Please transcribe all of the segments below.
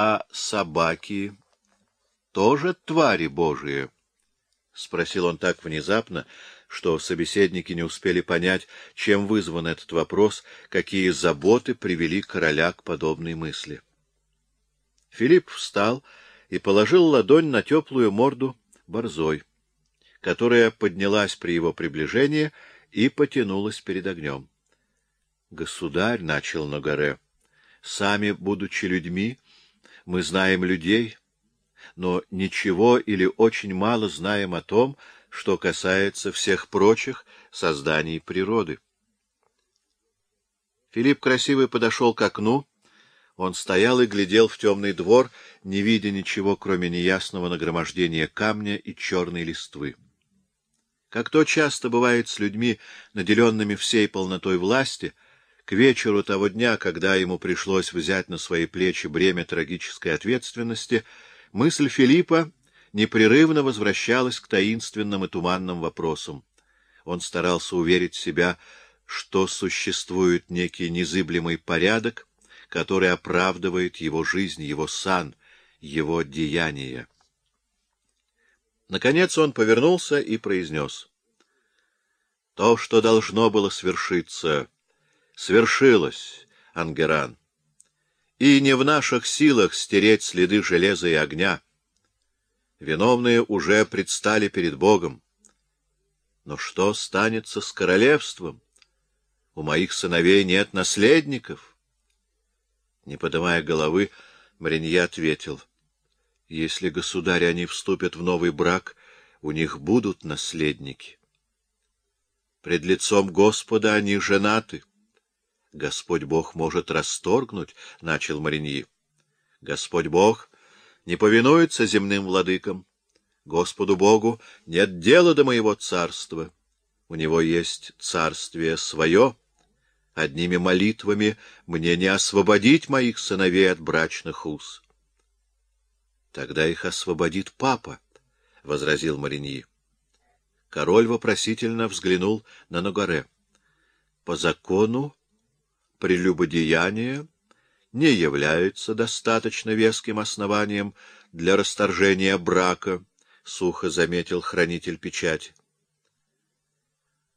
А собаки тоже твари божие? — спросил он так внезапно, что собеседники не успели понять, чем вызван этот вопрос, какие заботы привели короля к подобной мысли. Филипп встал и положил ладонь на теплую морду борзой, которая поднялась при его приближении и потянулась перед огнем. — Государь, — начал Ногаре, — сами, будучи людьми, мы знаем людей, но ничего или очень мало знаем о том, что касается всех прочих созданий природы. Филипп красивый подошел к окну. Он стоял и глядел в темный двор, не видя ничего, кроме неясного нагромождения камня и черной листвы. Как то часто бывает с людьми, наделенными всей полнотой власти, к вечеру того дня, когда ему пришлось взять на свои плечи бремя трагической ответственности, мысль Филиппа непрерывно возвращалась к таинственным и туманным вопросам. Он старался уверить себя, что существует некий незыблемый порядок, который оправдывает его жизнь, его сан, его деяния. Наконец он повернулся и произнес. То, что должно было свершиться, свершилось, Ангеран. И не в наших силах стереть следы железа и огня — Виновные уже предстали перед Богом. Но что станется с королевством? У моих сыновей нет наследников. Не поднимая головы, Маринья ответил, — Если, государь, они вступят в новый брак, у них будут наследники. Пред лицом Господа они женаты. Господь Бог может расторгнуть, — начал Мариньи. Господь Бог не повинуется земным владыкам. Господу Богу нет дела до моего царства. У него есть царствие свое. Одними молитвами мне не освободить моих сыновей от брачных уз. — Тогда их освободит папа, — возразил Мариньи. Король вопросительно взглянул на Ногаре. — По закону прелюбодеяние не является достаточно веским основанием для расторжения брака, — сухо заметил хранитель печати.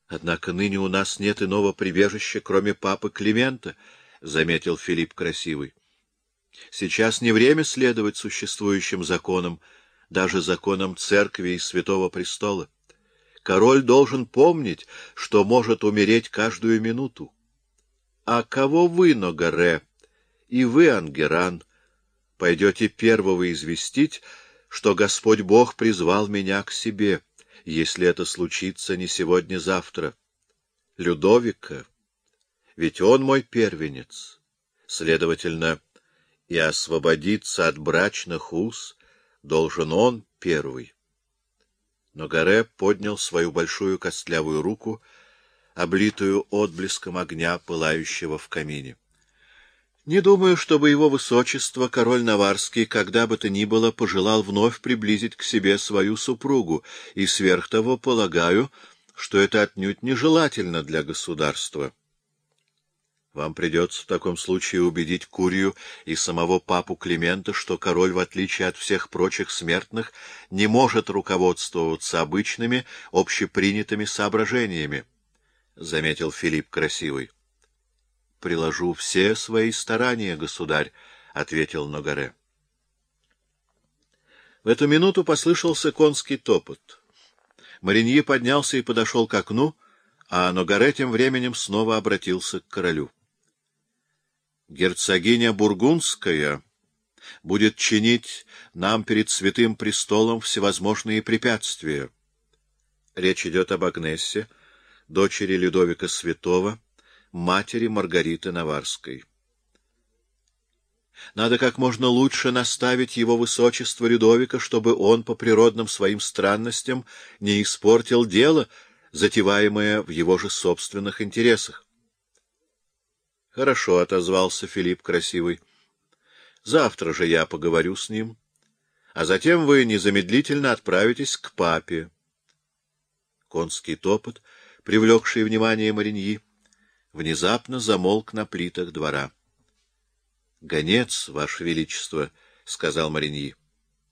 Однако ныне у нас нет иного прибежища, кроме папы Климента, — заметил Филипп Красивый. Сейчас не время следовать существующим законам, даже законам церкви и святого престола. Король должен помнить, что может умереть каждую минуту. А кого вы, Ногаре, и вы, Ангеран, пойдете первого известить, что Господь Бог призвал меня к себе, если это случится не сегодня-завтра. Людовика, ведь он мой первенец, следовательно, и освободиться от брачных уз должен он первый. Но Гаре поднял свою большую костлявую руку, облитую отблеском огня, пылающего в камине. Не думаю, чтобы его высочество, король Наварский, когда бы то ни было, пожелал вновь приблизить к себе свою супругу, и сверх того полагаю, что это отнюдь нежелательно для государства. Вам придется в таком случае убедить Курию и самого папу Климента, что король, в отличие от всех прочих смертных, не может руководствоваться обычными, общепринятыми соображениями, — заметил Филипп Красивый приложу все свои старания, государь, — ответил Ногаре. В эту минуту послышался конский топот. Мариньи поднялся и подошел к окну, а Ногаре тем временем снова обратился к королю. Герцогиня Бургундская будет чинить нам перед святым престолом всевозможные препятствия. Речь идет об Агнессе, дочери Людовика Святого, матери Маргариты Наварской. Надо как можно лучше наставить его высочество Людовика, чтобы он по природным своим странностям не испортил дело, затеваемое в его же собственных интересах. — Хорошо, — отозвался Филипп Красивый. — Завтра же я поговорю с ним, а затем вы незамедлительно отправитесь к папе. Конский топот, привлекший внимание Мариньи, внезапно замолк на плитах двора. — Гонец, Ваше Величество, сказал Мариньи.